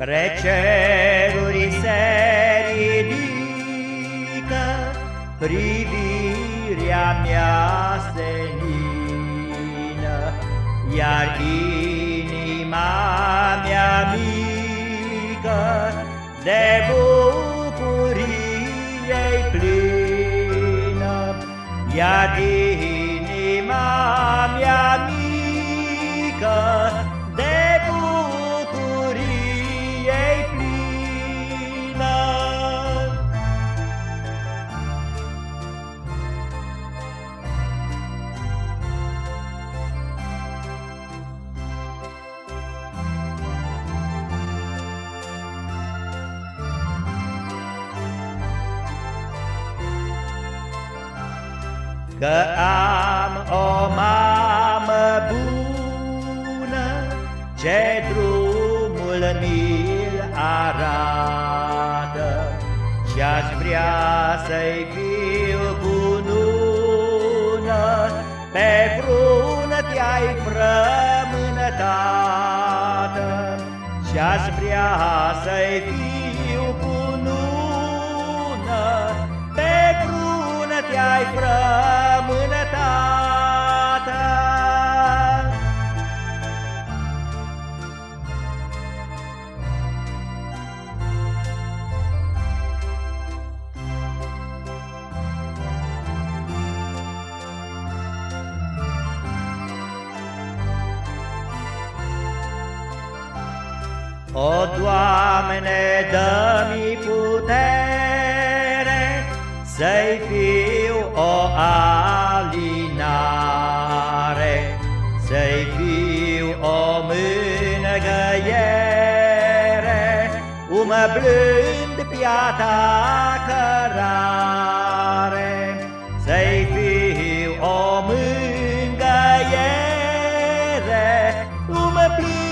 Spre ceruri se ridică privirea mea senină, Iar inima mea mică de bucurie plină, Iar inima mea mică Că am o mamă bună Ce drumul mi-l arată. Și-aș vrea să-i fiu bună Pe frunte-ai frămânătată Și-aș vrea să-i fiu O, Doamne, dă-mi putere Să-i fiu o alinare Să-i fiu o mângăiere Umăblând piata cărare Să-i fiu o mângăiere Umăblând